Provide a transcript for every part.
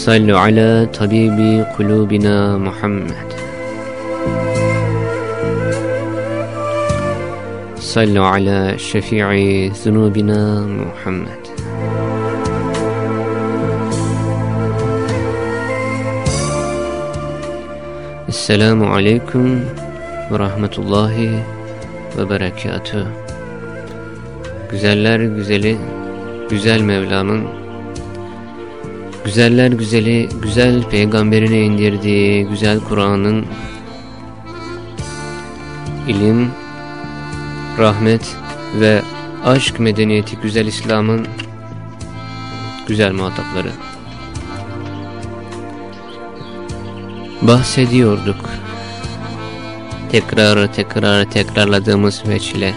صلوا على طبيب قلوبنا محمد صلوا على شفيع ذنوبنا محمد Esselamu Aleyküm ve Rahmetullahi ve Berekatüh. Güzeller güzeli, güzel Mevlam'ın, güzeller güzeli, güzel peygamberine indirdiği güzel Kur'an'ın ilim, rahmet ve aşk medeniyeti güzel İslam'ın güzel muhatapları. bahsediyorduk. Tekrar tekrar tekrarladığımız veçile.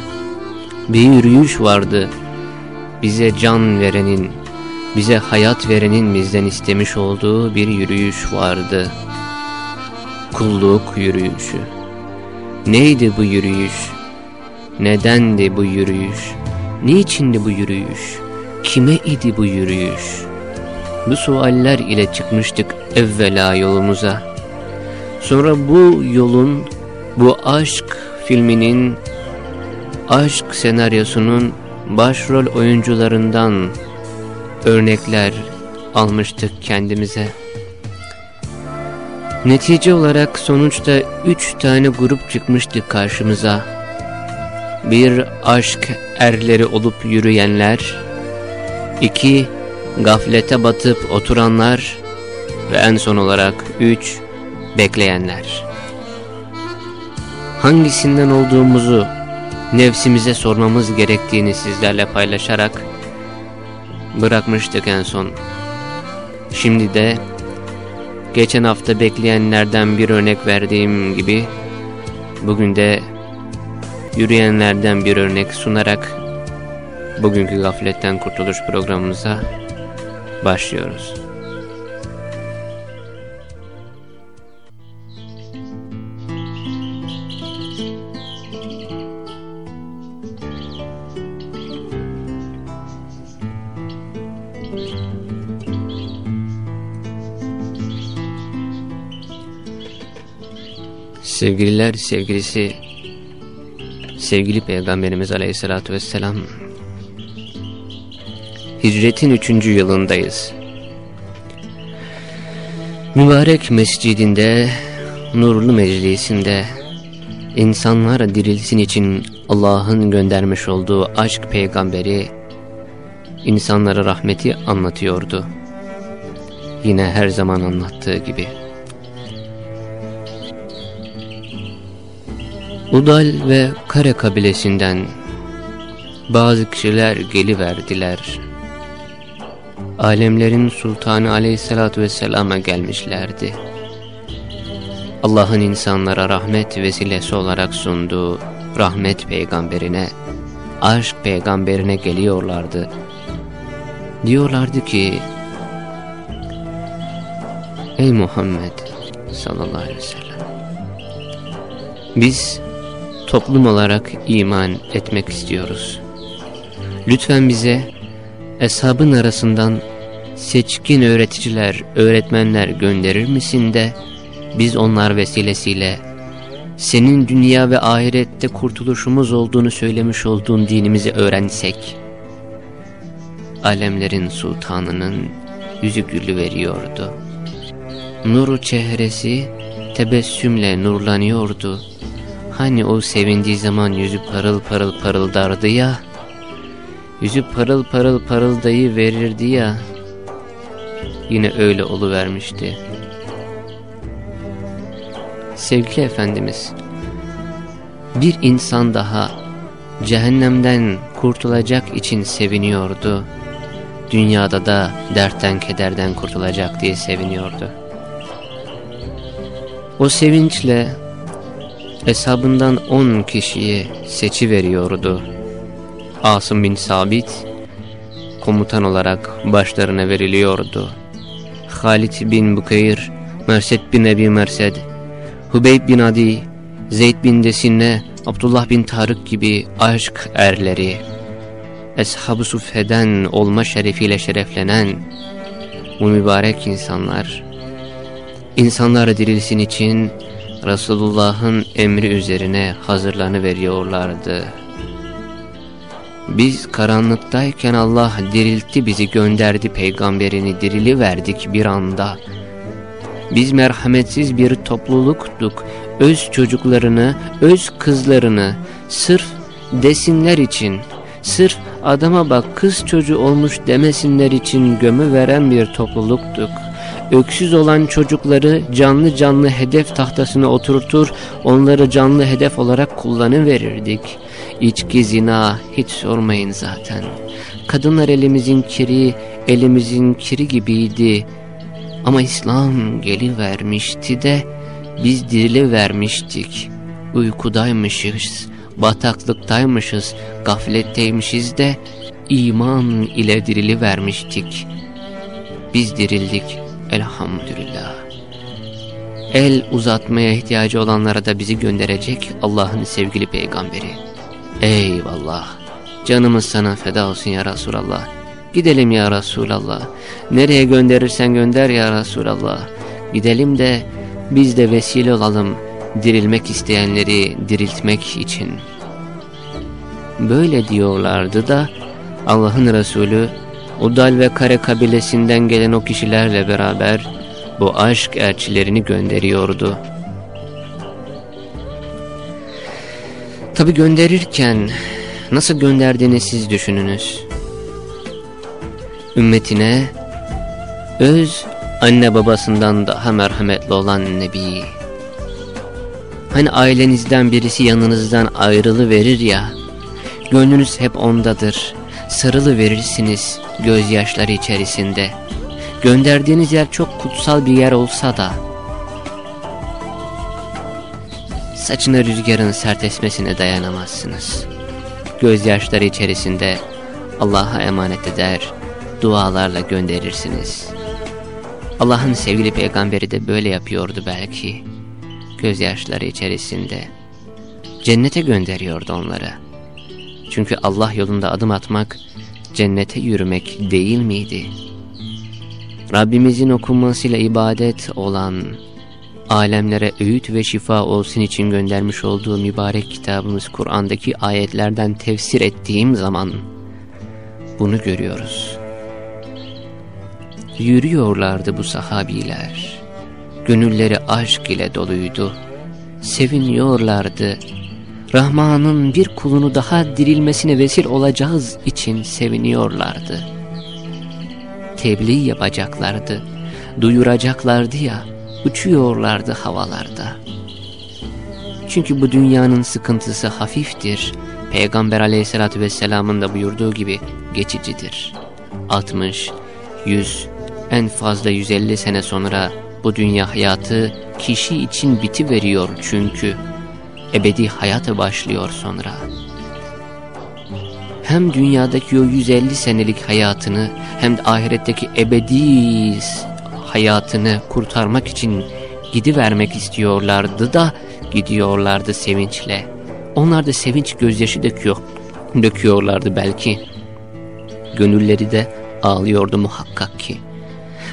Bir yürüyüş vardı. Bize can verenin, bize hayat verenin bizden istemiş olduğu bir yürüyüş vardı. Kulluk yürüyüşü. Neydi bu yürüyüş? Nedendi bu yürüyüş? Niçindi bu yürüyüş? Kime idi bu yürüyüş? Bu sualler ile çıkmıştık evvela yolumuza. Sonra bu yolun, bu aşk filminin, aşk senaryosunun başrol oyuncularından örnekler almıştık kendimize. Netice olarak sonuçta üç tane grup çıkmıştı karşımıza. Bir aşk erleri olup yürüyenler, iki gaflete batıp oturanlar ve en son olarak üç bekleyenler. Hangisinden olduğumuzu nefsimize sormamız gerektiğini sizlerle paylaşarak bırakmıştık en son. Şimdi de geçen hafta bekleyenlerden bir örnek verdiğim gibi bugün de yürüyenlerden bir örnek sunarak bugünkü gafletten kurtuluş programımıza başlıyoruz. Sevgililer sevgilisi sevgili Peygamberimiz Aleyhisselatü Vesselam Hicretin üçüncü yılındayız. Mübarek mescidinde, nurlu meclisinde insanlar dirilsin için Allah'ın göndermiş olduğu aşk peygamberi insanlara rahmeti anlatıyordu. Yine her zaman anlattığı gibi. Udal ve Kare kabilesinden bazı kişiler geliverdiler. Alemlerin Sultanı aleyhissalatü vesselama gelmişlerdi. Allah'ın insanlara rahmet vesilesi olarak sunduğu rahmet peygamberine, aşk peygamberine geliyorlardı. Diyorlardı ki, Ey Muhammed sallallahu aleyhi ve sellem, biz toplum olarak iman etmek istiyoruz. Lütfen bize eshabın arasından seçkin öğreticiler, öğretmenler gönderir misin de biz onlar vesilesiyle senin dünya ve ahirette kurtuluşumuz olduğunu söylemiş olduğun dinimizi öğrensek. Alemlerin sultanının yüzü gülü veriyordu. Nuru çehresi tebessümle nurlanıyordu. Hani o sevindiği zaman yüzü parıl parıl parıldardı ya, yüzü parıl parıl parıldayı verirdi ya, yine öyle oluvermişti. Sevgili Efendimiz, bir insan daha cehennemden kurtulacak için seviniyordu. dünyada da dertten kederden kurtulacak diye seviniyordu. O sevinçle hesabından on kişiyi seçi veriyordu. Asım bin Sabit komutan olarak başlarına veriliyordu. Halid bin Bukayr, Merset bin Ebi Merset, Hubeyb bin Adi, Zeyd bin Desinne, Abdullah bin Tarık gibi aşk erleri, Eshab-ı Suffe'den olma şerefiyle şereflenen bu mübarek insanlar, insanlar dirilsin için Resulullah'ın emri üzerine hazırlanı veriyorlardı. Biz karanlıktayken Allah diriltti bizi gönderdi peygamberini dirili verdik bir anda. Biz merhametsiz bir topluluktuk. Öz çocuklarını, öz kızlarını sırf desinler için, sırf adama bak kız çocuğu olmuş demesinler için gömü veren bir topluluktuk. Öksüz olan çocukları canlı canlı hedef tahtasına oturtur, onları canlı hedef olarak kullanıverirdik. İçki, zina hiç sormayın zaten. Kadınlar elimizin kiri, elimizin kiri gibiydi. Ama İslam gelivermişti de biz dirili vermiştik. Uykudaymışız, bataklıktaymışız, gafletteymişiz de iman ile dirili vermiştik. Biz dirildik elhamdülillah. El uzatmaya ihtiyacı olanlara da bizi gönderecek Allah'ın sevgili peygamberi. Eyvallah. Canımız sana feda olsun ya Resulallah. Gidelim ya Resulallah. Nereye gönderirsen gönder ya Resulallah. Gidelim de biz de vesile olalım dirilmek isteyenleri diriltmek için. Böyle diyorlardı da Allah'ın Resulü Udal ve Kare kabilesinden gelen o kişilerle beraber bu aşk elçilerini gönderiyordu. Tabi gönderirken nasıl gönderdiğini siz düşününüz. Ümmetine öz anne babasından daha merhametli olan Nebi. Hani ailenizden birisi yanınızdan ayrılı verir ya, gönlünüz hep ondadır, sarılı verirsiniz gözyaşları içerisinde. Gönderdiğiniz yer çok kutsal bir yer olsa da, saçına rüzgarın sert esmesine dayanamazsınız. Gözyaşları içerisinde Allah'a emanet eder, dualarla gönderirsiniz. Allah'ın sevgili peygamberi de böyle yapıyordu belki. Gözyaşları içerisinde. Cennete gönderiyordu onları. Çünkü Allah yolunda adım atmak, cennete yürümek değil miydi? Rabbimizin okunmasıyla ibadet olan, alemlere öğüt ve şifa olsun için göndermiş olduğu mübarek kitabımız Kur'an'daki ayetlerden tefsir ettiğim zaman bunu görüyoruz. Yürüyorlardı bu sahabiler. Gönülleri aşk ile doluydu. Seviniyorlardı. Rahman'ın bir kulunu daha dirilmesine vesile olacağız için seviniyorlardı. Tebliğ yapacaklardı, duyuracaklardı ya, uçuyorlardı havalarda. Çünkü bu dünyanın sıkıntısı hafiftir. Peygamber aleyhissalatü vesselamın da buyurduğu gibi geçicidir. 60, 100, en fazla 150 sene sonra bu dünya hayatı kişi için biti veriyor çünkü ebedi hayatı başlıyor sonra. Hem dünyadaki o 150 senelik hayatını hem de ahiretteki ebedi hayatını kurtarmak için gidivermek istiyorlardı da gidiyorlardı sevinçle. Onlar da sevinç gözyaşı döküyor, döküyorlardı belki. Gönülleri de ağlıyordu muhakkak ki.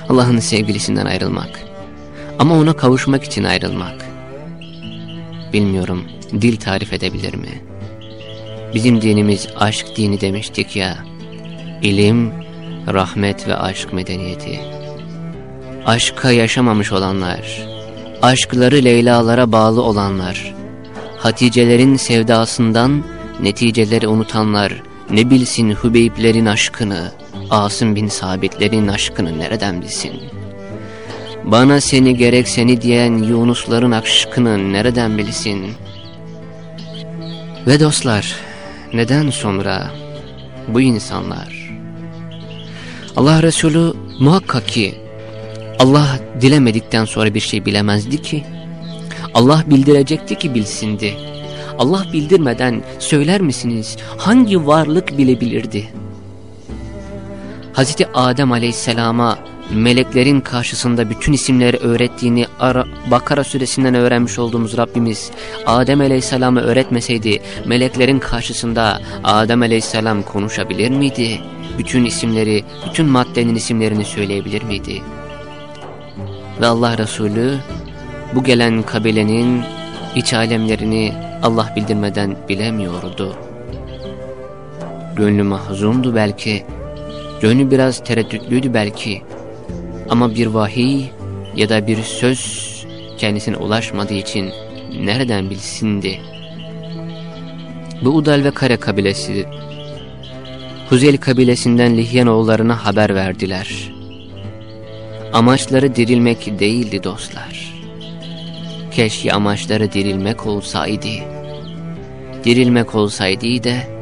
Allah'ın sevgilisinden ayrılmak. Ama ona kavuşmak için ayrılmak. Bilmiyorum dil tarif edebilir mi? Bizim dinimiz aşk dini demiştik ya. İlim, rahmet ve aşk medeniyeti. Aşka yaşamamış olanlar, aşkları Leyla'lara bağlı olanlar, Haticelerin sevdasından neticeleri unutanlar, ne bilsin Hübeyplerin aşkını, Asım bin Sabitlerin aşkını nereden bilsin? Bana seni gerek seni diyen Yunusların aşkını nereden bilsin? Ve dostlar, neden sonra bu insanlar Allah Resulü muhakkak ki Allah dilemedikten sonra bir şey bilemezdi ki. Allah bildirecekti ki bilsindi. Allah bildirmeden söyler misiniz hangi varlık bilebilirdi? Hazreti Adem aleyhisselama meleklerin karşısında bütün isimleri öğrettiğini Ara, Bakara suresinden öğrenmiş olduğumuz Rabbimiz Adem aleyhisselamı öğretmeseydi meleklerin karşısında Adem aleyhisselam konuşabilir miydi? Bütün isimleri, bütün maddenin isimlerini söyleyebilir miydi? Ve Allah Resulü bu gelen kabilenin iç alemlerini Allah bildirmeden bilemiyordu. Gönlü mahzundu belki, gönlü biraz tereddütlüydü belki ama bir vahiy ya da bir söz kendisine ulaşmadığı için nereden bilsindi? Bu Udal ve Kare kabilesi Huzeyl kabilesinden Lihyanoğullarına haber verdiler. Amaçları dirilmek değildi dostlar. Keşke amaçları dirilmek olsaydı. Dirilmek olsaydı de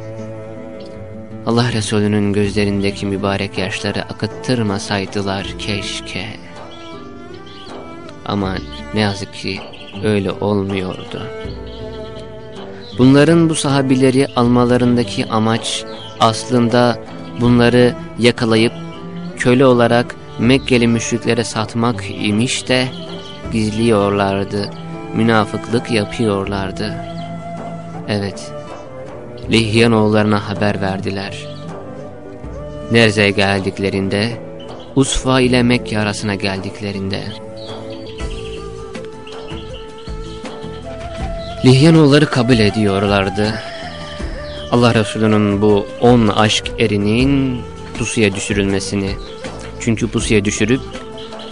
Allah Resulü'nün gözlerindeki mübarek yaşları akıttırmasaydılar keşke. Ama ne yazık ki öyle olmuyordu. Bunların bu sahabileri almalarındaki amaç aslında bunları yakalayıp köle olarak Mekkeli müşriklere satmak imiş de gizliyorlardı, münafıklık yapıyorlardı. Evet, Lihyanoğullarına haber verdiler. Nerze'ye geldiklerinde, Usfa ile Mekke arasına geldiklerinde, Lihyanoğulları kabul ediyorlardı. Allah Resulü'nün bu on aşk erinin pusuya düşürülmesini, çünkü pusuya düşürüp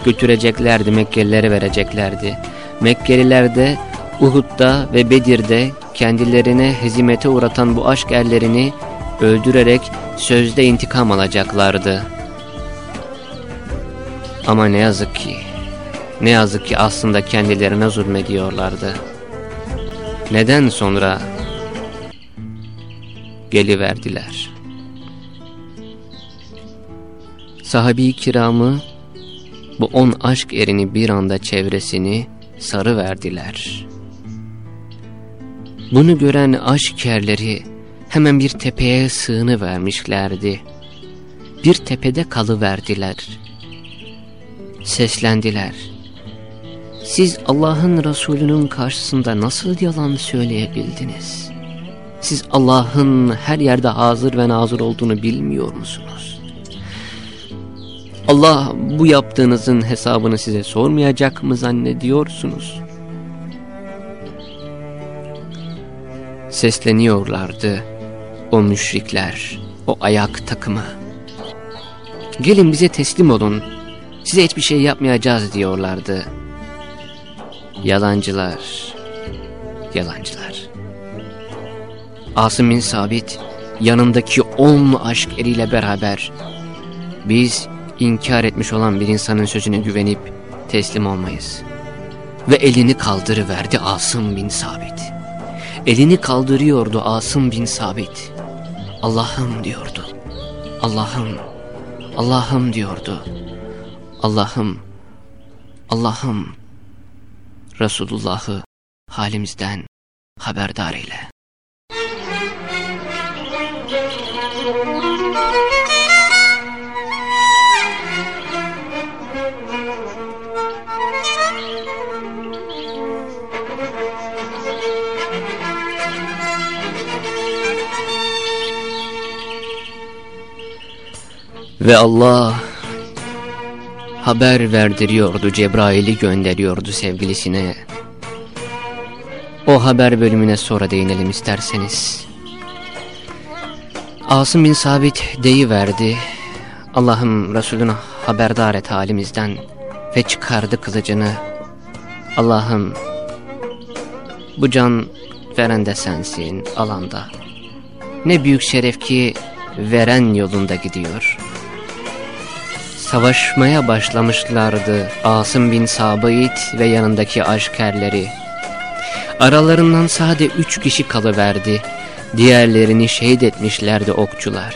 götüreceklerdi, Mekkelilere vereceklerdi. Mekkeliler de Uhud'da ve Bedir'de kendilerine hezimete uğratan bu aşk erlerini öldürerek sözde intikam alacaklardı. Ama ne yazık ki, ne yazık ki aslında kendilerine zulmediyorlardı. Neden sonra geliverdiler? Sahabi kiramı bu on aşk erini bir anda çevresini sarı verdiler. Bunu gören aşk erleri hemen bir tepeye sığını vermişlerdi. Bir tepede kalıverdiler. Seslendiler. Siz Allah'ın Resulü'nün karşısında nasıl yalan söyleyebildiniz? Siz Allah'ın her yerde hazır ve nazır olduğunu bilmiyor musunuz? Allah bu yaptığınızın hesabını size sormayacak mı zannediyorsunuz? Sesleniyorlardı o müşrikler, o ayak takımı. Gelin bize teslim olun, size hiçbir şey yapmayacağız diyorlardı. Yalancılar, yalancılar. Asım bin Sabit yanındaki on aşk eriyle beraber biz inkar etmiş olan bir insanın sözüne güvenip teslim olmayız. Ve elini kaldırıverdi Asım bin Sabit. Elini kaldırıyordu Asım bin Sabit. Allah'ım diyordu. Allah'ım, Allah'ım diyordu. Allah'ım, Allah'ım Resulullah'ı halimizden haberdar eyle. Ve Allah haber verdiriyordu, Cebrail'i gönderiyordu sevgilisine. O haber bölümüne sonra değinelim isterseniz. Asım bin Sabit deyiverdi. Allah'ım Resulüne haberdar et halimizden ve çıkardı kılıcını. Allah'ım bu can veren de sensin alanda. Ne büyük şeref ki veren yolunda gidiyor.'' Savaşmaya başlamışlardı Asım bin Sabit ve yanındaki aşkerleri. Aralarından sade üç kişi kalıverdi. Diğerlerini şehit etmişlerdi okçular.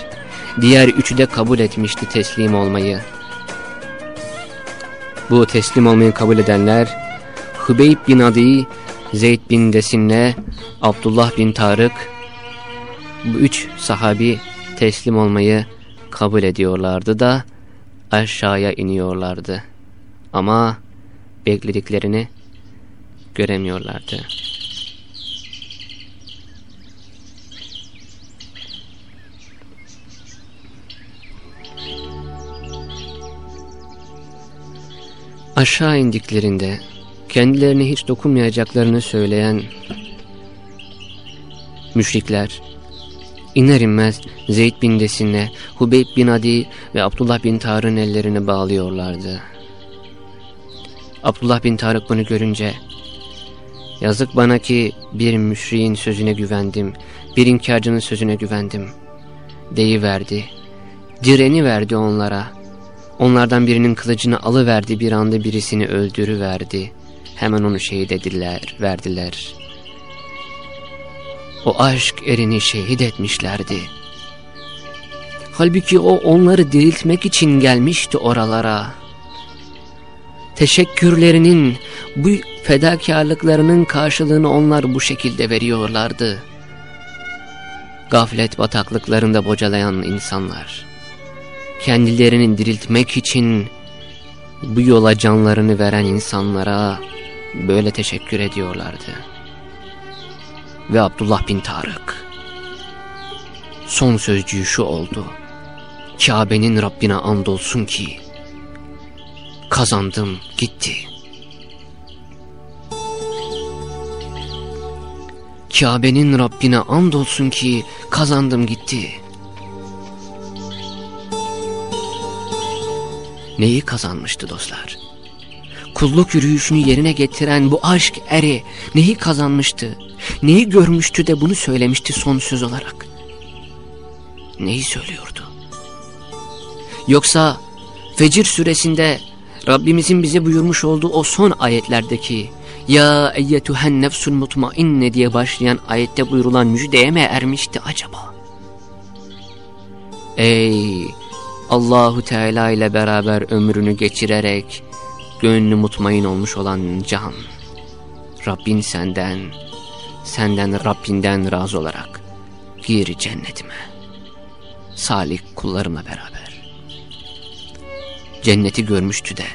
diğer üçü de kabul etmişti teslim olmayı. Bu teslim olmayı kabul edenler Hübeyb bin Adi, Zeyd bin Desinne, Abdullah bin Tarık bu üç sahabi teslim olmayı kabul ediyorlardı da aşağıya iniyorlardı. Ama beklediklerini göremiyorlardı. Aşağı indiklerinde kendilerine hiç dokunmayacaklarını söyleyen müşrikler iner inmez Zeyd bin Desin'le Hubeyb bin Adi ve Abdullah bin Tarık'ın ellerini bağlıyorlardı. Abdullah bin Tarık bunu görünce yazık bana ki bir müşriğin sözüne güvendim, bir inkarcının sözüne güvendim deyiverdi. Direni verdi onlara. Onlardan birinin kılıcını alıverdi bir anda birisini öldürüverdi. Hemen onu şehit ediler, verdiler. O aşk erini şehit etmişlerdi. Halbuki o onları diriltmek için gelmişti oralara. Teşekkürlerinin, bu fedakarlıklarının karşılığını onlar bu şekilde veriyorlardı. Gaflet bataklıklarında bocalayan insanlar kendilerini diriltmek için bu yola canlarını veren insanlara böyle teşekkür ediyorlardı. Ve Abdullah bin Tarık son sözcüğü şu oldu. Kabe'nin Rabbine andolsun ki kazandım gitti. Kabe'nin Rabbine andolsun ki kazandım gitti.'' neyi kazanmıştı dostlar? Kulluk yürüyüşünü yerine getiren bu aşk eri neyi kazanmıştı? Neyi görmüştü de bunu söylemişti son söz olarak? Neyi söylüyordu? Yoksa Fecir suresinde Rabbimizin bize buyurmuş olduğu o son ayetlerdeki Ya eyyetühen nefsun mutmainne diye başlayan ayette buyurulan müjdeye mi ermişti acaba? Ey Allahu Teala ile beraber ömrünü geçirerek gönlü mutmain olmuş olan can. Rabbin senden, senden Rabbinden razı olarak gir cennetime. Salih kullarımla beraber. Cenneti görmüştü de.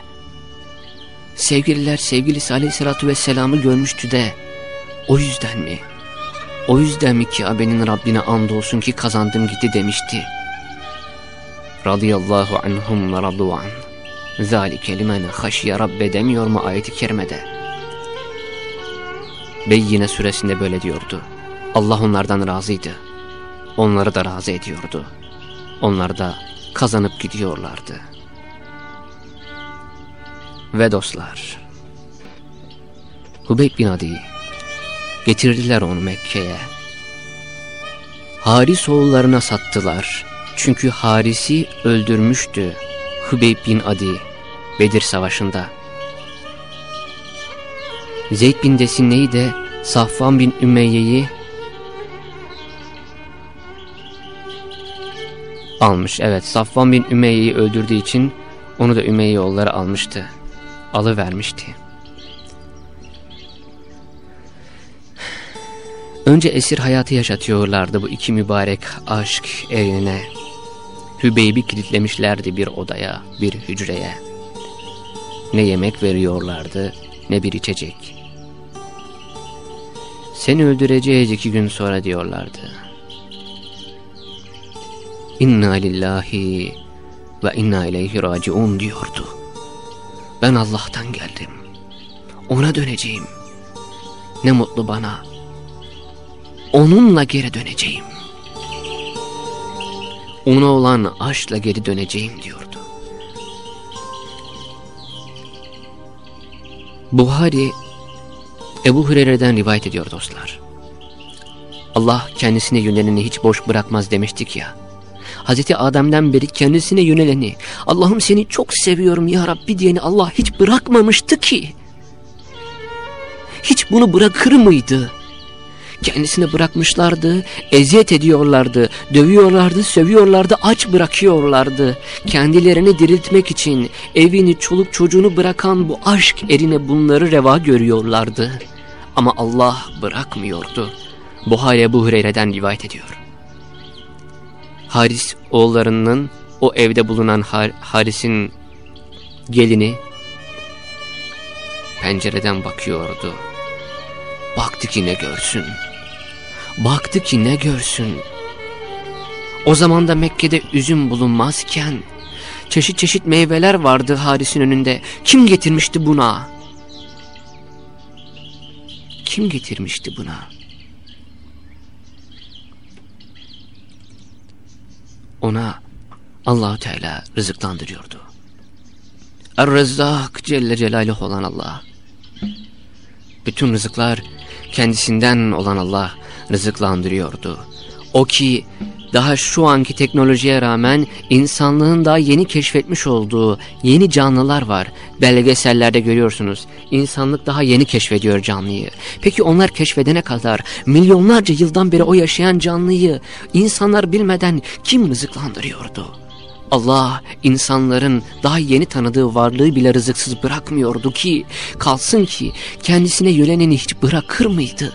Sevgililer sevgilisi aleyhissalatü vesselam'ı görmüştü de. O yüzden mi? O yüzden mi ki Kabe'nin Rabbine andolsun ki kazandım gitti demişti radıyallahu anhum ve radu an. Zalike limen haşiye rabbe demiyor mu ayeti kerimede? Beyyine suresinde böyle diyordu. Allah onlardan razıydı. Onları da razı ediyordu. Onlar da kazanıp gidiyorlardı. Ve dostlar, Hubeyb bin Adi getirdiler onu Mekke'ye. Haris oğullarına sattılar. Çünkü Haris'i öldürmüştü Hübeyb bin Adi Bedir Savaşı'nda. Zeyd bin Desinne'yi de Safvan bin Ümeyye'yi almış. Evet Safvan bin Ümeyye'yi öldürdüğü için onu da Ümeyye yolları almıştı. Alıvermişti. Önce esir hayatı yaşatıyorlardı bu iki mübarek aşk erine. Hübeyb'i kilitlemişlerdi bir odaya, bir hücreye. Ne yemek veriyorlardı, ne bir içecek. Seni öldüreceğiz iki gün sonra diyorlardı. İnna lillahi ve inna ileyhi raciun diyordu. Ben Allah'tan geldim. Ona döneceğim. Ne mutlu bana. Onunla geri döneceğim ona olan aşkla geri döneceğim diyordu. Buhari Ebu Hureyre'den rivayet ediyor dostlar. Allah kendisine yöneleni hiç boş bırakmaz demiştik ya. Hazreti Adem'den beri kendisine yöneleni, Allah'ım seni çok seviyorum ya Rabbi diyeni Allah hiç bırakmamıştı ki. Hiç bunu bırakır mıydı? kendisini bırakmışlardı, eziyet ediyorlardı, dövüyorlardı, sövüyorlardı, aç bırakıyorlardı. Kendilerini diriltmek için evini, çoluk çocuğunu bırakan bu aşk erine bunları reva görüyorlardı. Ama Allah bırakmıyordu. Bu hale bu Hureyre'den rivayet ediyor. Haris oğullarının o evde bulunan Har Haris'in gelini pencereden bakıyordu. Baktı ki ne görsün. Baktı ki ne görsün. O zaman da Mekke'de üzüm bulunmazken çeşit çeşit meyveler vardı Haris'in önünde. Kim getirmişti buna? Kim getirmişti buna? Ona allah Teala rızıklandırıyordu. Er-Rezzak Celle Celaluhu olan Allah. Bütün rızıklar kendisinden olan Allah rızıklandırıyordu. O ki daha şu anki teknolojiye rağmen insanlığın daha yeni keşfetmiş olduğu yeni canlılar var. Belgesellerde görüyorsunuz. İnsanlık daha yeni keşfediyor canlıyı. Peki onlar keşfedene kadar milyonlarca yıldan beri o yaşayan canlıyı insanlar bilmeden kim rızıklandırıyordu? Allah insanların daha yeni tanıdığı varlığı bile rızıksız bırakmıyordu ki kalsın ki kendisine yöneleni hiç bırakır mıydı?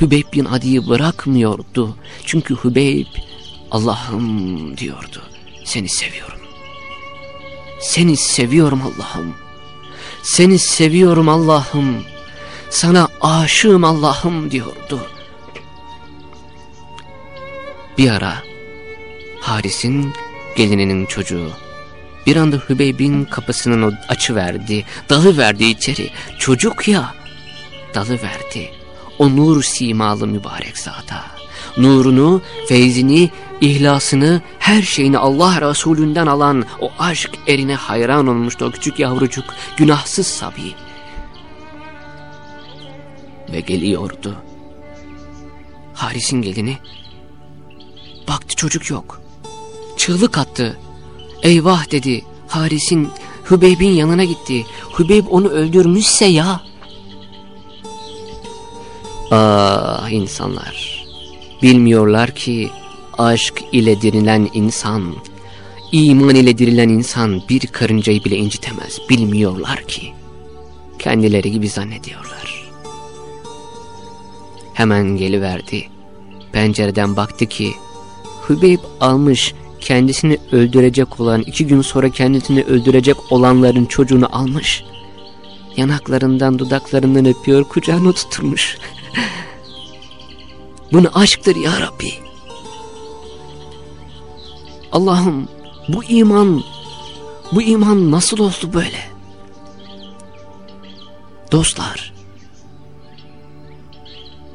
Hübeyb bin Adi'yi bırakmıyordu. Çünkü Hübeyb Allah'ım diyordu. Seni seviyorum. Seni seviyorum Allah'ım. Seni seviyorum Allah'ım. Sana aşığım Allah'ım diyordu. Bir ara Haris'in gelininin çocuğu bir anda Hübeyb'in kapısının açı verdi, dalı verdi içeri. Çocuk ya, dalı verdi. O nur simalı mübarek zata. Nurunu, feyzini, ihlasını, her şeyini Allah Resulünden alan o aşk erine hayran olmuştu o küçük yavrucuk, günahsız sabi. Ve geliyordu. Haris'in gelini, baktı çocuk yok. Çığlık attı. Eyvah dedi. Haris'in Hübeyb'in yanına gitti. Hübeyb onu öldürmüşse ya. Ah insanlar. Bilmiyorlar ki aşk ile dirilen insan, iman ile dirilen insan bir karıncayı bile incitemez. Bilmiyorlar ki. Kendileri gibi zannediyorlar. Hemen geliverdi. Pencereden baktı ki Hübeyb almış kendisini öldürecek olan, iki gün sonra kendisini öldürecek olanların çocuğunu almış. Yanaklarından, dudaklarından öpüyor, kucağına tuturmuş. Bunu aşktır ya Rabbi. Allah'ım bu iman, bu iman nasıl oldu böyle? Dostlar,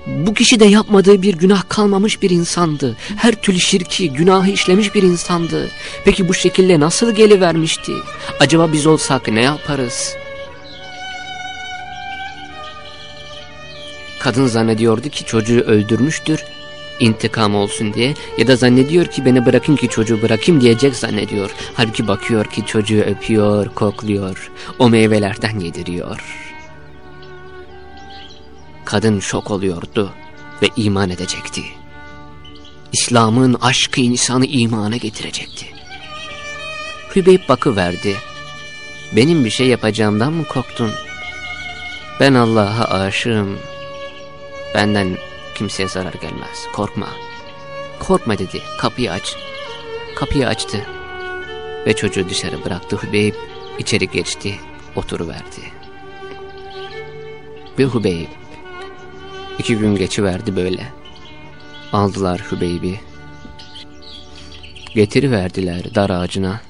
bu kişi de yapmadığı bir günah kalmamış bir insandı. Her türlü şirki, günahı işlemiş bir insandı. Peki bu şekilde nasıl gelivermişti? Acaba biz olsak ne yaparız? Kadın zannediyordu ki çocuğu öldürmüştür, intikam olsun diye ya da zannediyor ki beni bırakın ki çocuğu bırakayım diyecek zannediyor. Halbuki bakıyor ki çocuğu öpüyor, kokluyor, o meyvelerden yediriyor. Kadın şok oluyordu ve iman edecekti. İslam'ın aşkı insanı imana getirecekti. Hübeyb bakıverdi. Benim bir şey yapacağımdan mı korktun? Ben Allah'a aşığım. Benden kimseye zarar gelmez. Korkma. Korkma dedi. Kapıyı aç. Kapıyı açtı. Ve çocuğu dışarı bıraktı. Hübeyb içeri geçti. Oturuverdi. Ve Hübeyb İki gün geçiverdi böyle. Aldılar Hübeybi. Getiriverdiler dar ağacına.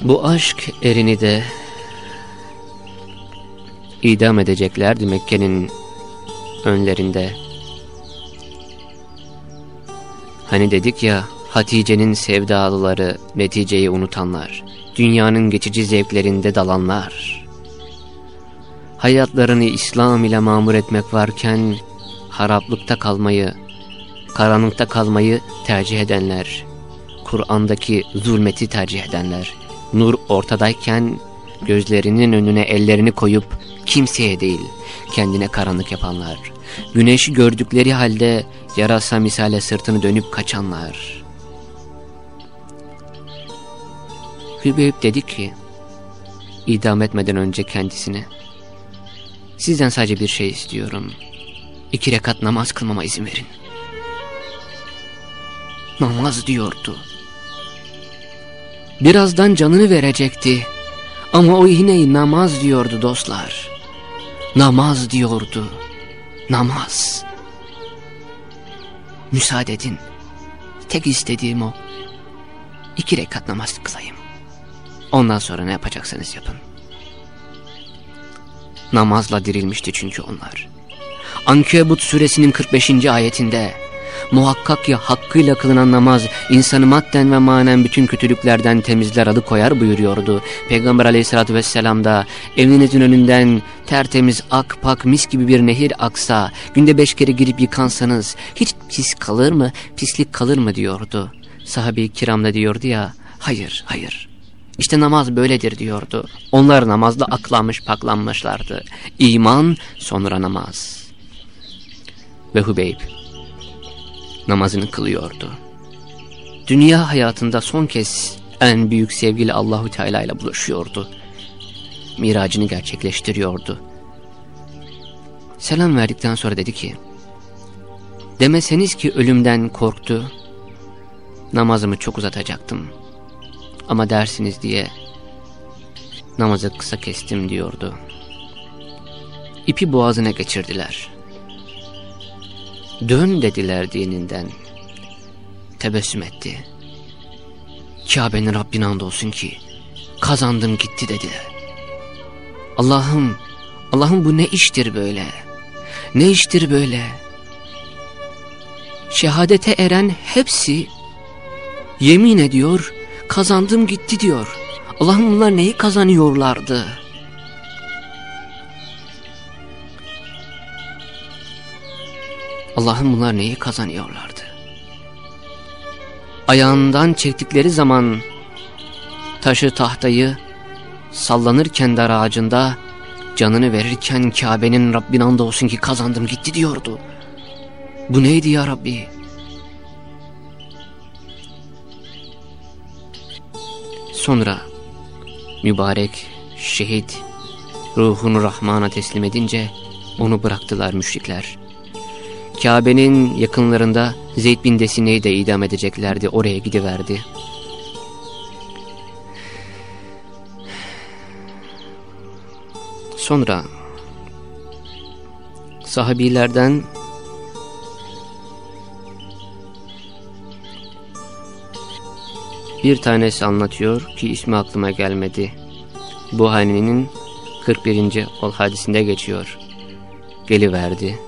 Bu aşk erini de idam edeceklerdi Mekke'nin önlerinde. Hani dedik ya Hatice'nin sevdalıları neticeyi unutanlar, dünyanın geçici zevklerinde dalanlar hayatlarını İslam ile mamur etmek varken haraplıkta kalmayı, karanlıkta kalmayı tercih edenler, Kur'an'daki zulmeti tercih edenler, nur ortadayken gözlerinin önüne ellerini koyup kimseye değil kendine karanlık yapanlar, güneşi gördükleri halde yarasa misale sırtını dönüp kaçanlar. Hübeyb dedi ki, idam etmeden önce kendisine, sizden sadece bir şey istiyorum, iki rekat namaz kılmama izin verin. Namaz diyordu. Birazdan canını verecekti. Ama o yine namaz diyordu dostlar. Namaz diyordu. Namaz. Müsaade edin. Tek istediğim o. İki rekat namaz kılayım. Ondan sonra ne yapacaksanız yapın. Namazla dirilmişti çünkü onlar. Ankebut suresinin 45. ayetinde Muhakkak ya hakkıyla kılınan namaz insanı madden ve manen bütün kötülüklerden temizler adı koyar buyuruyordu. Peygamber aleyhissalatü vesselam da evinizin önünden tertemiz ak pak mis gibi bir nehir aksa günde beş kere girip yıkansanız hiç pis kalır mı pislik kalır mı diyordu. Sahabe-i kiram da diyordu ya hayır hayır işte namaz böyledir diyordu. Onlar namazda aklanmış paklanmışlardı. İman sonra namaz. Ve Hubeyb namazını kılıyordu. Dünya hayatında son kez en büyük sevgili Allahu Teala ile buluşuyordu. Miracını gerçekleştiriyordu. Selam verdikten sonra dedi ki, Demeseniz ki ölümden korktu, namazımı çok uzatacaktım. Ama dersiniz diye namazı kısa kestim diyordu. İpi boğazına geçirdiler. Dön dediler dininden. Tebessüm etti. Kabe'nin Rabbine andolsun ki kazandım gitti dedi. Allah'ım, Allah'ım bu ne iştir böyle? Ne iştir böyle? Şehadete eren hepsi yemin ediyor, kazandım gitti diyor. Allah'ım bunlar neyi kazanıyorlardı? Allah'ım bunlar neyi kazanıyorlardı? Ayağından çektikleri zaman taşı tahtayı sallanırken dar ağacında canını verirken Kabe'nin Rabbin olsun ki kazandım gitti diyordu. Bu neydi ya Rabbi? Sonra mübarek şehit ruhunu Rahman'a teslim edince onu bıraktılar müşrikler. Kabe'nin yakınlarında Zeyd bin Desine'yi de idam edeceklerdi. Oraya gidiverdi. Sonra sahabilerden bir tanesi anlatıyor ki ismi aklıma gelmedi. Bu hanenin 41. ol hadisinde geçiyor. Geliverdi.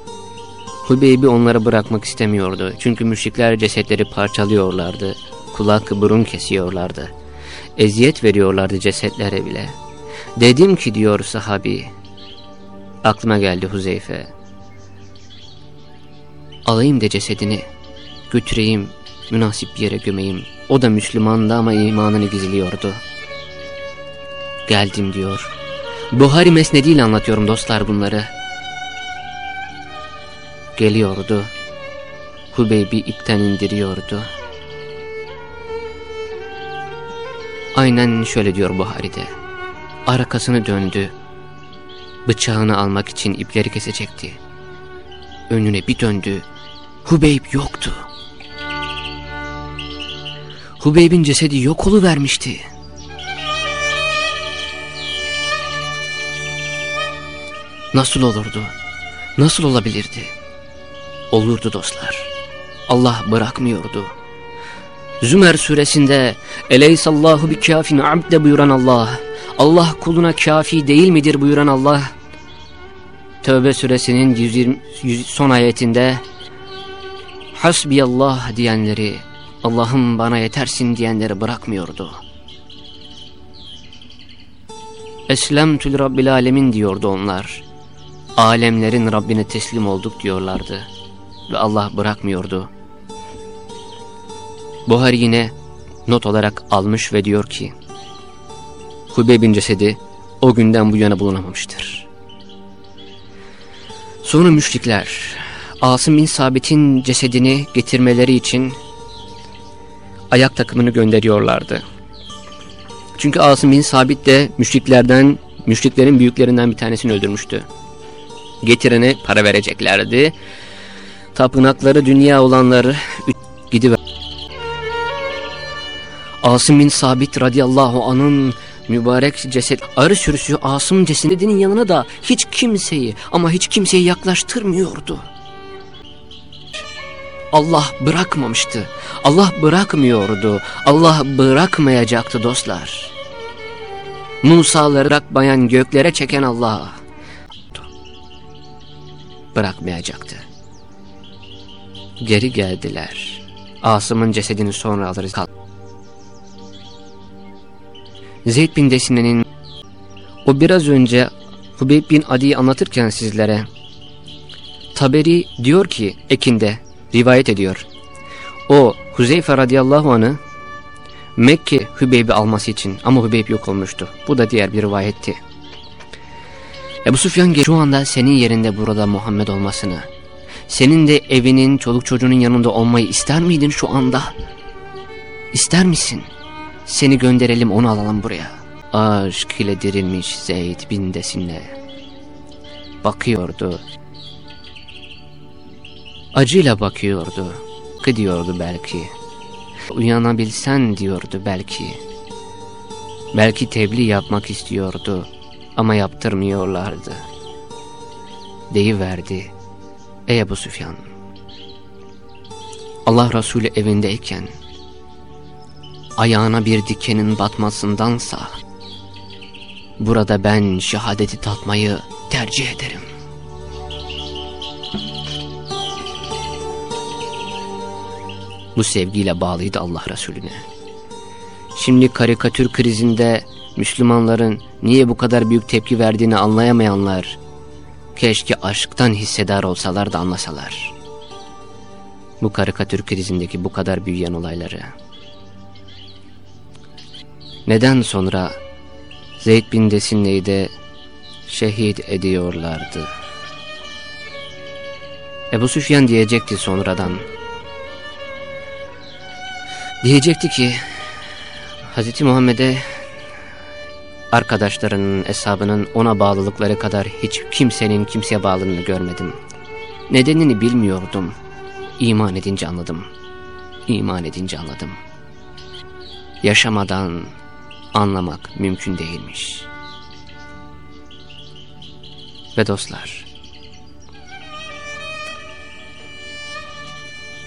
Hubeybi onlara bırakmak istemiyordu. Çünkü müşrikler cesetleri parçalıyorlardı. Kulak burun kesiyorlardı. Eziyet veriyorlardı cesetlere bile. Dedim ki diyor sahabi. Aklıma geldi Huzeyfe. Alayım de cesedini. Götüreyim münasip bir yere gömeyim. O da Müslümandı ama imanını gizliyordu. Geldim diyor. Buhari mesnediyle anlatıyorum dostlar bunları geliyordu. Hubeybi ipten indiriyordu. Aynen şöyle diyor Buhari'de. Arkasını döndü. Bıçağını almak için ipleri kesecekti. Önüne bir döndü. Hubeyb yoktu. Hubeyb'in cesedi yok vermişti. Nasıl olurdu? Nasıl olabilirdi? Olurdu dostlar. Allah bırakmıyordu. Zümer suresinde Eleysallahu bi kafin abde buyuran Allah. Allah kuluna kafi değil midir buyuran Allah. Tövbe suresinin 120, 100, son ayetinde Hasbiyallah diyenleri Allah'ım bana yetersin diyenleri bırakmıyordu. Eslemtül Rabbil Alemin diyordu onlar. Alemlerin Rabbine teslim olduk diyorlardı ve Allah bırakmıyordu. Buhari yine not olarak almış ve diyor ki Hubeyb'in cesedi o günden bu yana bulunamamıştır. Sonra müşrikler Asım bin Sabit'in cesedini getirmeleri için ayak takımını gönderiyorlardı. Çünkü Asım bin Sabit de müşriklerden, müşriklerin büyüklerinden bir tanesini öldürmüştü. Getirene para vereceklerdi. Tapınakları dünya olanları gidiver. Asım bin Sabit radıyallahu anın mübarek ceset arı sürüsü Asım cesedinin yanına da hiç kimseyi ama hiç kimseyi yaklaştırmıyordu. Allah bırakmamıştı. Allah bırakmıyordu. Allah bırakmayacaktı dostlar. Musa'ları bırakmayan göklere çeken Allah bırakmayacaktı. Geri geldiler. Asım'ın cesedini sonra alırız. Zeyd bin Desine'nin o biraz önce Hubeyb bin Adi'yi anlatırken sizlere Taberi diyor ki Ekin'de rivayet ediyor. O Huzeyfe radıyallahu anı Mekke Hübeyb'i alması için ama Hübeyb yok olmuştu. Bu da diğer bir rivayetti. Ebu Sufyan şu anda senin yerinde burada Muhammed olmasını, senin de evinin, çoluk çocuğunun yanında olmayı ister miydin şu anda? İster misin? Seni gönderelim onu alalım buraya. Aşk ile dirilmiş Zeyd bin Desine. Bakıyordu. Acıyla bakıyordu. Gidiyordu belki. Uyanabilsen diyordu belki. Belki tebliğ yapmak istiyordu ama yaptırmıyorlardı. Deyiverdi. Ey Ebu Süfyan. Allah Resulü evindeyken ayağına bir dikenin batmasındansa burada ben şehadeti tatmayı tercih ederim. Bu sevgiyle bağlıydı Allah Resulüne. Şimdi karikatür krizinde Müslümanların niye bu kadar büyük tepki verdiğini anlayamayanlar, keşke aşktan hissedar olsalar da anlasalar. Bu karikatür krizindeki bu kadar büyüyen olayları. Neden sonra Zeyd bin Desinne'yi de şehit ediyorlardı? Ebu Süfyan diyecekti sonradan. Diyecekti ki Hz. Muhammed'e arkadaşlarının, hesabının ona bağlılıkları kadar hiç kimsenin kimseye bağlılığını görmedim. Nedenini bilmiyordum. İman edince anladım. İman edince anladım. Yaşamadan anlamak mümkün değilmiş. Ve dostlar,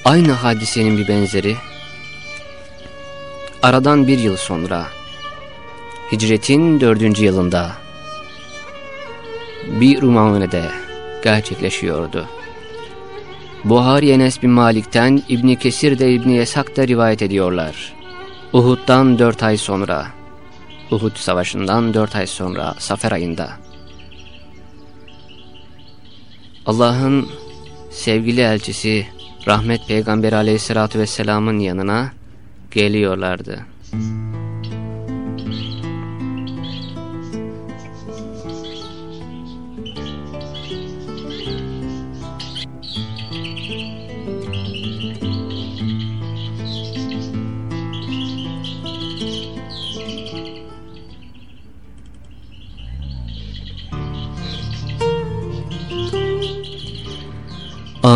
aynı hadisenin bir benzeri, aradan bir yıl sonra, hicretin dördüncü yılında, bir Rumane'de gerçekleşiyordu. Buhari Enes bin Malik'ten İbni Kesir de İbni Esak da rivayet ediyorlar. Uhud'dan dört ay sonra, Uhud savaşından dört ay sonra Safer ayında. Allah'ın sevgili elçisi Rahmet Peygamber aleyhissalatü vesselamın yanına geliyorlardı.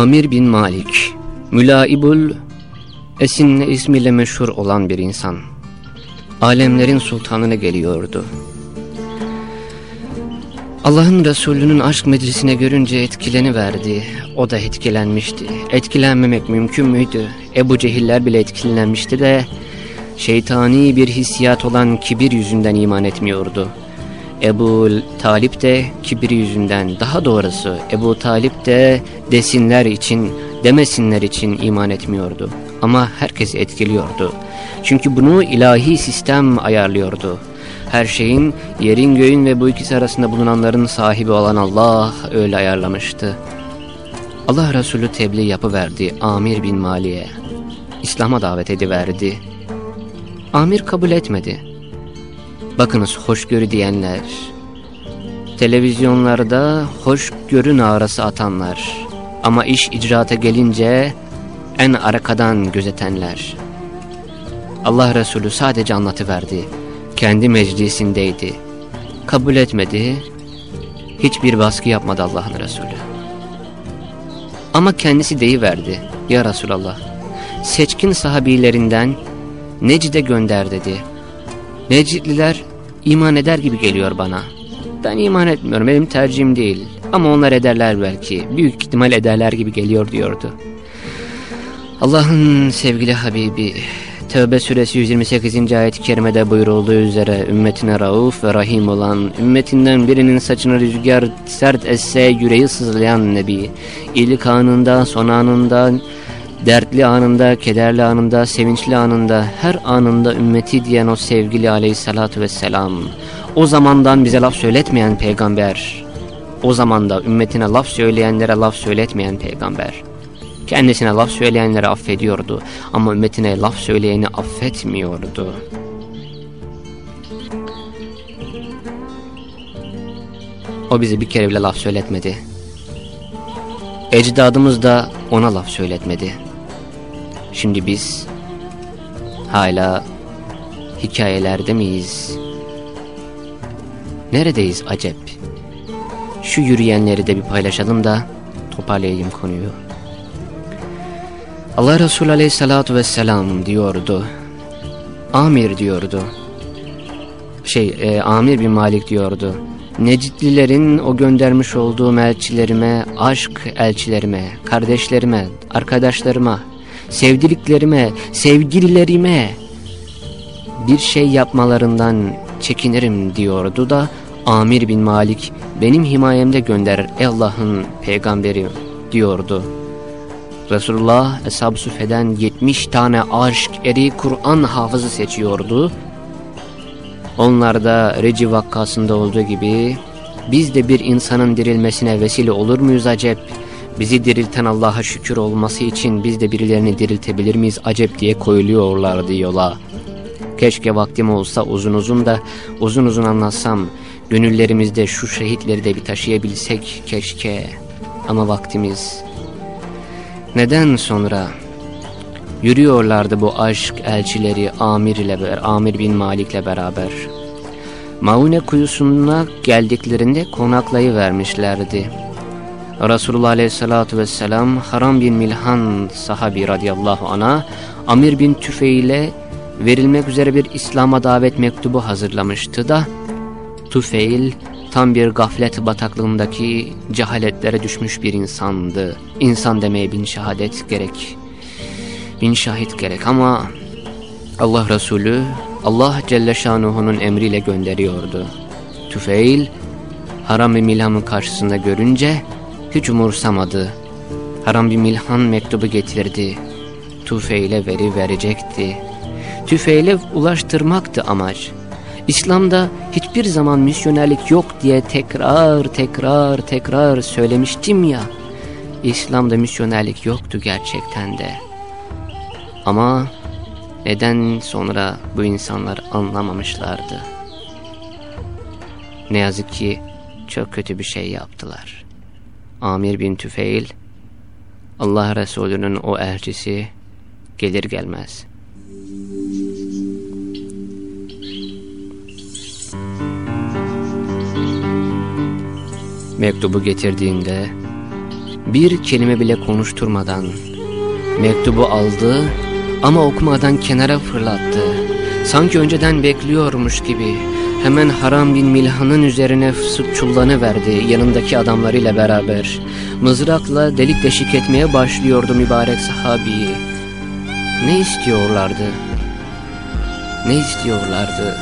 Amir bin Malik, Mülaibul Esinne ismiyle meşhur olan bir insan. Alemlerin sultanına geliyordu. Allah'ın Resulü'nün aşk meclisine görünce etkileni verdi. O da etkilenmişti. Etkilenmemek mümkün müydü? Ebu Cehiller bile etkilenmişti de şeytani bir hissiyat olan kibir yüzünden iman etmiyordu. Ebu Talip de kibir yüzünden daha doğrusu Ebu Talip de desinler için demesinler için iman etmiyordu. Ama herkesi etkiliyordu. Çünkü bunu ilahi sistem ayarlıyordu. Her şeyin yerin göğün ve bu ikisi arasında bulunanların sahibi olan Allah öyle ayarlamıştı. Allah Resulü tebliğ yapıverdi Amir bin Mali'ye. İslam'a davet ediverdi. Amir kabul etmedi. Bakınız hoşgörü diyenler, televizyonlarda hoşgörü narası atanlar ama iş icraata gelince en arkadan gözetenler. Allah Resulü sadece anlatıverdi. Kendi meclisindeydi. Kabul etmedi. Hiçbir baskı yapmadı Allah'ın Resulü. Ama kendisi deyiverdi. Ya Resulallah, seçkin sahabilerinden Necid'e gönder dedi. Necidliler iman eder gibi geliyor bana. Ben iman etmiyorum, benim tercihim değil. Ama onlar ederler belki, büyük ihtimal ederler gibi geliyor diyordu. Allah'ın sevgili Habibi, Tevbe suresi 128. ayet-i kerimede buyurulduğu üzere ümmetine rauf ve rahim olan, ümmetinden birinin saçını rüzgar sert esse yüreği sızlayan Nebi, ilk anında, son anında, dertli anında, kederli anında, sevinçli anında, her anında ümmeti diyen o sevgili aleyhissalatu vesselam, o zamandan bize laf söyletmeyen peygamber, o zamanda ümmetine laf söyleyenlere laf söyletmeyen peygamber, kendisine laf söyleyenleri affediyordu ama ümmetine laf söyleyeni affetmiyordu. O bize bir kere bile laf söyletmedi. Ecdadımız da ona laf söyletmedi. Şimdi biz hala hikayelerde miyiz? Neredeyiz acep? Şu yürüyenleri de bir paylaşalım da toparlayayım konuyu. Allah Resulü aleyhissalatu vesselam diyordu. Amir diyordu. Şey e, Amir bin Malik diyordu. Necitlilerin o göndermiş olduğum elçilerime, aşk elçilerime, kardeşlerime, arkadaşlarıma, sevdiliklerime, sevgililerime bir şey yapmalarından çekinirim diyordu da Amir bin Malik benim himayemde gönder Allah'ın peygamberi diyordu. Resulullah Eshab-ı Süfe'den 70 tane aşk eri Kur'an hafızı seçiyordu. Onlar da Reci vakkasında olduğu gibi biz de bir insanın dirilmesine vesile olur muyuz acep? Bizi dirilten Allah'a şükür olması için biz de birilerini diriltebilir miyiz acep diye koyuluyorlardı yola. Keşke vaktim olsa uzun uzun da uzun uzun anlatsam. Gönüllerimizde şu şehitleri de bir taşıyabilsek keşke. Ama vaktimiz neden sonra yürüyorlardı bu aşk elçileri Amir ile Amir bin Malik'le beraber. Maune kuyusuna geldiklerinde konaklayı vermişlerdi. Resulullah Aleyhisselatü Vesselam Haram bin Milhan sahabi radıyallahu ana Amir bin Tüfeil'e verilmek üzere bir İslam'a davet mektubu hazırlamıştı da Tüfeil tam bir gaflet bataklığındaki cehaletlere düşmüş bir insandı. İnsan demeye bin şehadet gerek. Bin şahit gerek ama Allah Resulü Allah Celle Şanuhu'nun emriyle gönderiyordu. Tüfeil Haram-ı Milham'ın karşısında görünce hiç umursamadı. Haram-ı Milhan mektubu getirdi. Tüfeil'e veri verecekti. Tüfeil'e ulaştırmaktı amaç. İslam'da hiçbir zaman misyonerlik yok diye tekrar tekrar tekrar söylemiştim ya. İslam'da misyonerlik yoktu gerçekten de. Ama neden sonra bu insanlar anlamamışlardı? Ne yazık ki çok kötü bir şey yaptılar. Amir bin Tüfeil, Allah Resulü'nün o elçisi gelir gelmez. Mektubu getirdiğinde bir kelime bile konuşturmadan mektubu aldı ama okumadan kenara fırlattı. Sanki önceden bekliyormuş gibi hemen Haram bin Milhan'ın üzerine çullanı verdi yanındaki adamlarıyla beraber. Mızrakla delik deşik etmeye başlıyordu mübarek sahabi. Ne istiyorlardı? Ne istiyorlardı?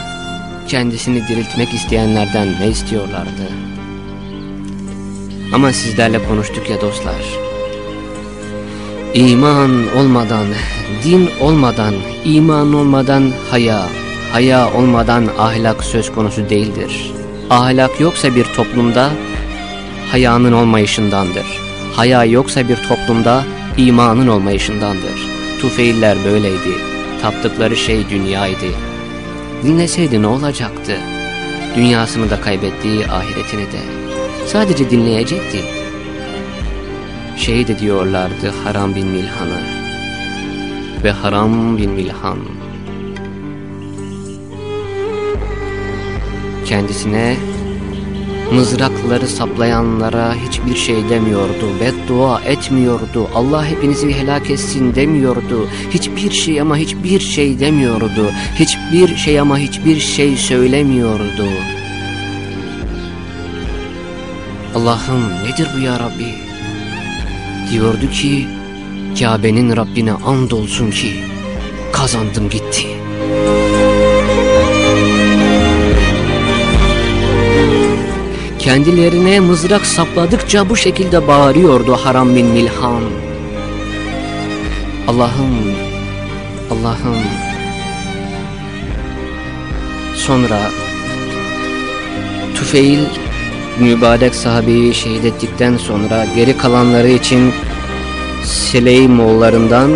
Kendisini diriltmek isteyenlerden ne istiyorlardı? Ama sizlerle konuştuk ya dostlar. İman olmadan, din olmadan, iman olmadan haya, haya olmadan ahlak söz konusu değildir. Ahlak yoksa bir toplumda hayanın olmayışındandır. Haya yoksa bir toplumda imanın olmayışındandır. Tufeiller böyleydi. Taptıkları şey dünyaydı. Dinleseydi ne olacaktı? Dünyasını da kaybettiği ahiretini de. Sadece dinleyecekti. Şehit ediyorlardı Haram bin Milhan'ı. Ve Haram bin Milhan kendisine mızrakları saplayanlara hiçbir şey demiyordu, beddua etmiyordu, Allah hepinizi helak etsin demiyordu, hiçbir şey ama hiçbir şey demiyordu, hiçbir şey ama hiçbir şey söylemiyordu. Allah'ım nedir bu ya Rabbi? Diyordu ki, Kabe'nin Rabbine andolsun ki kazandım gitti. Kendilerine mızrak sapladıkça bu şekilde bağırıyordu Haram bin Milhan. Allah'ım, Allah'ım. Sonra Tufeil mübarek sahabeyi şehit ettikten sonra geri kalanları için Seleymoğullarından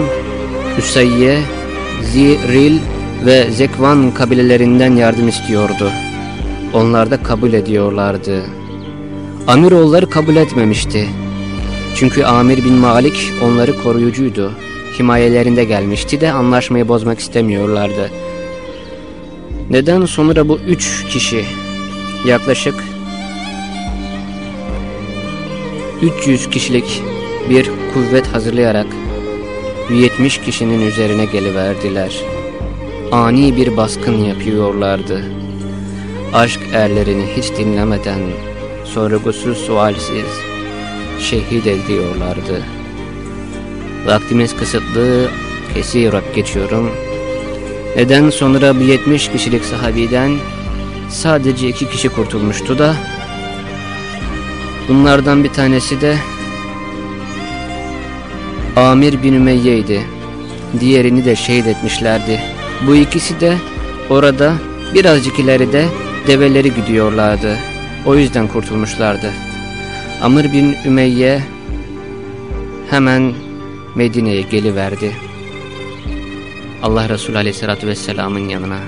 Hüseyye, Ziril ve Zekvan kabilelerinden yardım istiyordu. Onlar da kabul ediyorlardı. Amiroğulları kabul etmemişti. Çünkü Amir bin Malik onları koruyucuydu. Himayelerinde gelmişti de anlaşmayı bozmak istemiyorlardı. Neden sonra bu üç kişi yaklaşık 300 kişilik bir kuvvet hazırlayarak 70 kişinin üzerine geliverdiler. Ani bir baskın yapıyorlardı. Aşk erlerini hiç dinlemeden sorgusuz sualsiz şehit ediyorlardı. Vaktimiz kısıtlı, kesiyarak geçiyorum. Neden sonra bu 70 kişilik sahabiden sadece iki kişi kurtulmuştu da bunlardan bir tanesi de Amir bin Ümeyye'ydi. Diğerini de şehit etmişlerdi. Bu ikisi de orada birazcık ileride develeri gidiyorlardı. O yüzden kurtulmuşlardı. Amr bin Ümeyye hemen Medine'ye geliverdi. Allah Resulü Aleyhisselatü Vesselam'ın yanına,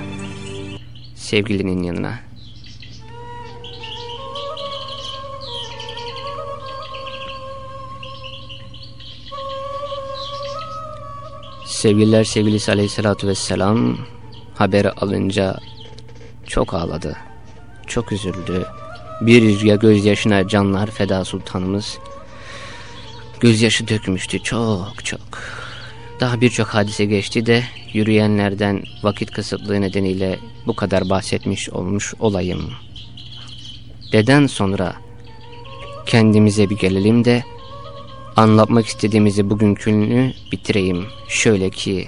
sevgilinin yanına. Sevgililer sevgilisi Aleyhisselatü Vesselam haberi alınca çok ağladı, çok üzüldü. Bir yüzge gözyaşına canlar feda sultanımız. Gözyaşı dökmüştü çok çok. Daha birçok hadise geçti de yürüyenlerden vakit kısıtlığı nedeniyle bu kadar bahsetmiş olmuş olayım. Deden sonra kendimize bir gelelim de anlatmak istediğimizi bugünkünü bitireyim. Şöyle ki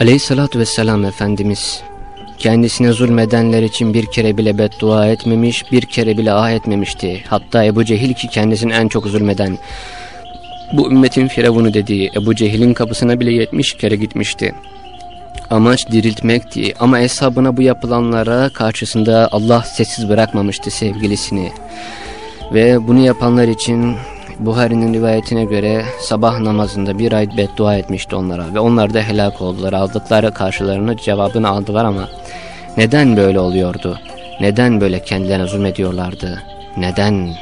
Aleyhissalatü vesselam Efendimiz kendisine zulmedenler için bir kere bile beddua etmemiş, bir kere bile ah etmemişti. Hatta Ebu Cehil ki kendisini en çok zulmeden, bu ümmetin firavunu dediği Ebu Cehil'in kapısına bile yetmiş kere gitmişti. Amaç diriltmekti ama hesabına bu yapılanlara karşısında Allah sessiz bırakmamıştı sevgilisini. Ve bunu yapanlar için Buhari'nin rivayetine göre sabah namazında bir ay beddua etmişti onlara ve onlar da helak oldular. Aldıkları karşılarını cevabını aldılar ama neden böyle oluyordu? Neden böyle kendilerine zulmediyorlardı? Neden?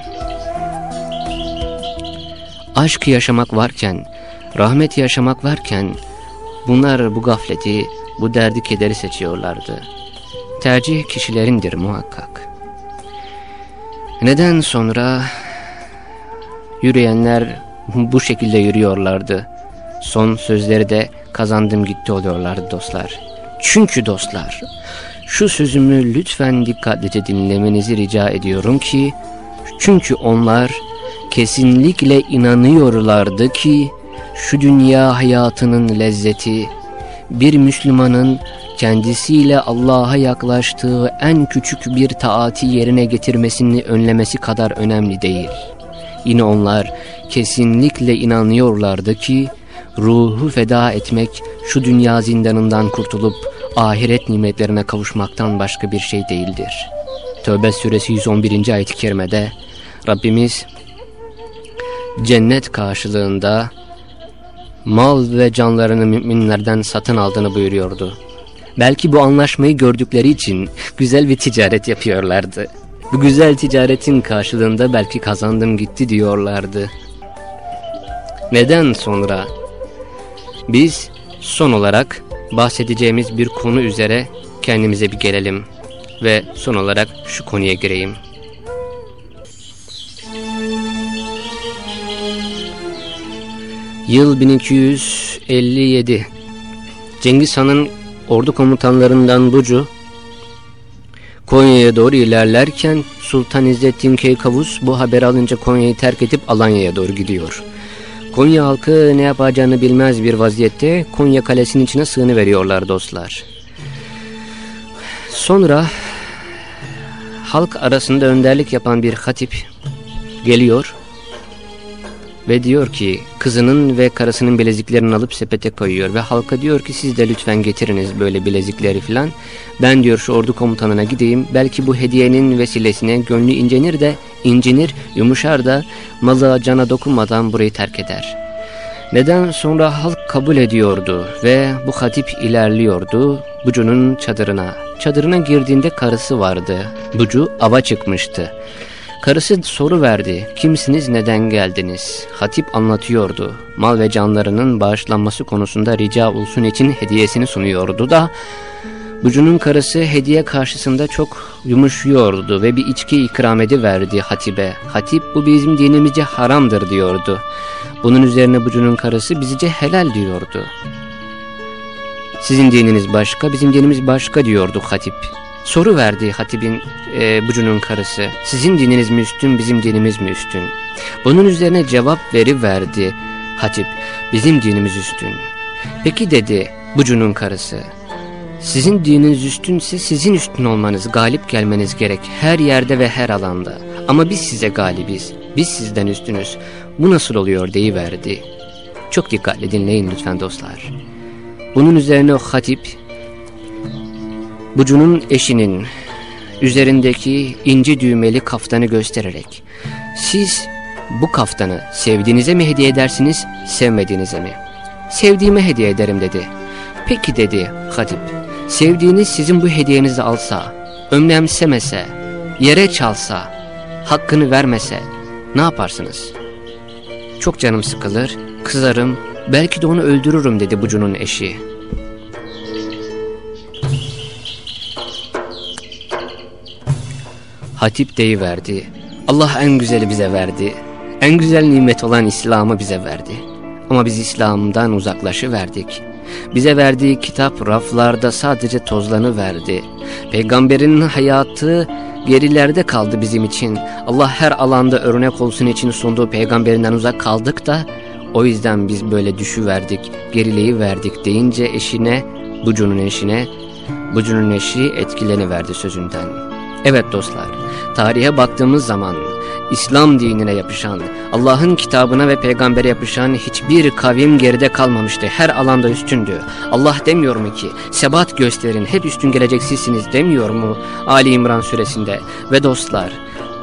Aşk yaşamak varken, rahmet yaşamak varken bunlar bu gafleti, bu derdi kederi seçiyorlardı. Tercih kişilerindir muhakkak. Neden sonra Yürüyenler bu şekilde yürüyorlardı. Son sözleri de kazandım gitti oluyorlardı dostlar. Çünkü dostlar, şu sözümü lütfen dikkatlice dinlemenizi rica ediyorum ki, çünkü onlar kesinlikle inanıyorlardı ki, şu dünya hayatının lezzeti, bir Müslümanın kendisiyle Allah'a yaklaştığı en küçük bir taati yerine getirmesini önlemesi kadar önemli değil.'' Yine onlar kesinlikle inanıyorlardı ki ruhu feda etmek şu dünya zindanından kurtulup ahiret nimetlerine kavuşmaktan başka bir şey değildir. Tövbe suresi 111. ayet-i kerimede Rabbimiz cennet karşılığında mal ve canlarını müminlerden satın aldığını buyuruyordu. Belki bu anlaşmayı gördükleri için güzel bir ticaret yapıyorlardı. Bu güzel ticaretin karşılığında belki kazandım gitti diyorlardı. Neden sonra? Biz son olarak bahsedeceğimiz bir konu üzere kendimize bir gelelim ve son olarak şu konuya gireyim. Yıl 1257 Cengiz Han'ın ordu komutanlarından Bucu Konya'ya doğru ilerlerken Sultan İzzettin Keykavus bu haberi alınca Konya'yı terk edip Alanya'ya doğru gidiyor. Konya halkı ne yapacağını bilmez bir vaziyette Konya kalesinin içine sığını veriyorlar dostlar. Sonra halk arasında önderlik yapan bir hatip geliyor ve diyor ki kızının ve karısının bileziklerini alıp sepete koyuyor ve halka diyor ki siz de lütfen getiriniz böyle bilezikleri filan. Ben diyor şu ordu komutanına gideyim belki bu hediyenin vesilesine gönlü incenir de incinir yumuşar da malı cana dokunmadan burayı terk eder. Neden sonra halk kabul ediyordu ve bu hatip ilerliyordu Bucu'nun çadırına. Çadırına girdiğinde karısı vardı. Bucu ava çıkmıştı. Karısı soru verdi. Kimsiniz neden geldiniz? Hatip anlatıyordu. Mal ve canlarının bağışlanması konusunda rica olsun için hediyesini sunuyordu da Bucu'nun karısı hediye karşısında çok yumuşuyordu ve bir içki ikram ediverdi hatibe. Hatip bu bizim dinimizce haramdır diyordu. Bunun üzerine Bucu'nun karısı bizce helal diyordu. Sizin dininiz başka, bizim dinimiz başka diyordu hatip. Soru verdi hatibin e, Bucu'nun karısı. Sizin dininiz mi üstün, bizim dinimiz mi üstün? Bunun üzerine cevap veri verdi hatip. Bizim dinimiz üstün. Peki dedi Bucu'nun karısı. Sizin dininiz üstünse sizin üstün olmanız, galip gelmeniz gerek her yerde ve her alanda. Ama biz size galibiz, biz sizden üstünüz. Bu nasıl oluyor deyiverdi. Çok dikkatli dinleyin lütfen dostlar. Bunun üzerine o hatip Bucu'nun eşinin üzerindeki inci düğmeli kaftanı göstererek siz bu kaftanı sevdiğinize mi hediye edersiniz sevmediğinize mi? Sevdiğime hediye ederim dedi. Peki dedi hatip sevdiğiniz sizin bu hediyenizi alsa önemsemese yere çalsa hakkını vermese ne yaparsınız? Çok canım sıkılır kızarım belki de onu öldürürüm dedi Bucu'nun eşi. Hatip deyiverdi. Allah en güzeli bize verdi. En güzel nimet olan İslam'ı bize verdi. Ama biz İslam'dan uzaklaşıverdik. Bize verdiği kitap raflarda sadece tozlanı verdi. Peygamberin hayatı gerilerde kaldı bizim için. Allah her alanda örnek olsun için sunduğu peygamberinden uzak kaldık da o yüzden biz böyle düşüverdik, gerileyi verdik deyince eşine, Bucu'nun eşine, Bucu'nun eşi etkileniverdi sözünden. Evet dostlar, tarihe baktığımız zaman İslam dinine yapışan, Allah'ın kitabına ve peygambere yapışan hiçbir kavim geride kalmamıştı. Her alanda üstündü. Allah demiyor mu ki sebat gösterin hep üstün geleceksizsiniz demiyor mu Ali İmran suresinde ve dostlar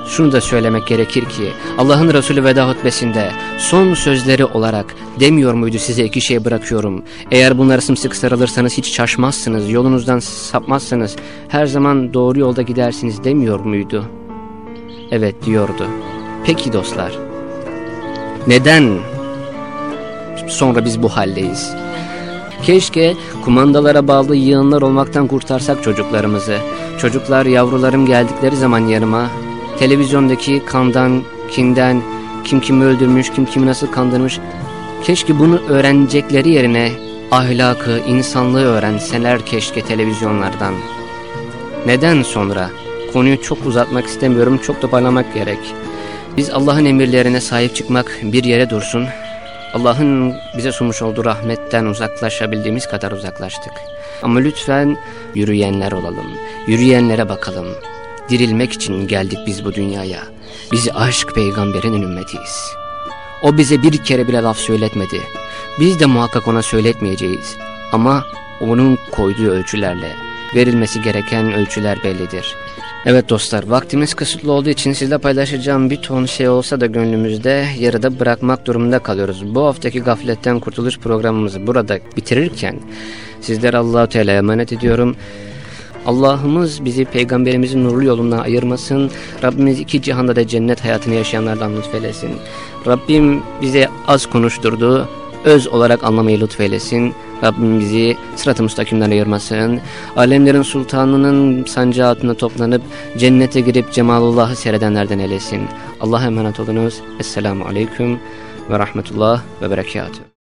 şunu da söylemek gerekir ki Allah'ın Resulü veda hutbesinde son sözleri olarak demiyor muydu size iki şey bırakıyorum. Eğer bunları sımsıkı sarılırsanız hiç şaşmazsınız, yolunuzdan sapmazsınız, her zaman doğru yolda gidersiniz demiyor muydu? Evet diyordu. Peki dostlar, neden sonra biz bu haldeyiz? Keşke kumandalara bağlı yığınlar olmaktan kurtarsak çocuklarımızı. Çocuklar yavrularım geldikleri zaman yanıma televizyondaki kandan, kinden, kim kimi öldürmüş, kim kimi nasıl kandırmış. Keşke bunu öğrenecekleri yerine ahlakı, insanlığı öğrenseler keşke televizyonlardan. Neden sonra? Konuyu çok uzatmak istemiyorum, çok toparlamak gerek. Biz Allah'ın emirlerine sahip çıkmak bir yere dursun. Allah'ın bize sunmuş olduğu rahmetten uzaklaşabildiğimiz kadar uzaklaştık. Ama lütfen yürüyenler olalım, yürüyenlere bakalım. Dirilmek için geldik biz bu dünyaya. Biz aşk peygamberinin ümmetiyiz. O bize bir kere bile laf söyletmedi. Biz de muhakkak ona söyletmeyeceğiz. Ama onun koyduğu ölçülerle verilmesi gereken ölçüler bellidir. Evet dostlar vaktimiz kısıtlı olduğu için sizle paylaşacağım bir ton şey olsa da gönlümüzde yarıda bırakmak durumunda kalıyoruz. Bu haftaki gafletten kurtuluş programımızı burada bitirirken sizlere Allahu Teala'ya emanet ediyorum. Allah'ımız bizi peygamberimizin nurlu yolundan ayırmasın. Rabbimiz iki cihanda da cennet hayatını yaşayanlardan lütfeylesin. Rabbim bize az konuşturdu. Öz olarak anlamayı lütfeylesin. Rabbim bizi sırat-ı müstakimden ayırmasın. Alemlerin sultanının sancağı altında toplanıp cennete girip cemalullahı seyredenlerden eylesin. Allah'a emanet olunuz. Esselamu Aleyküm ve Rahmetullah ve Berekatuhu.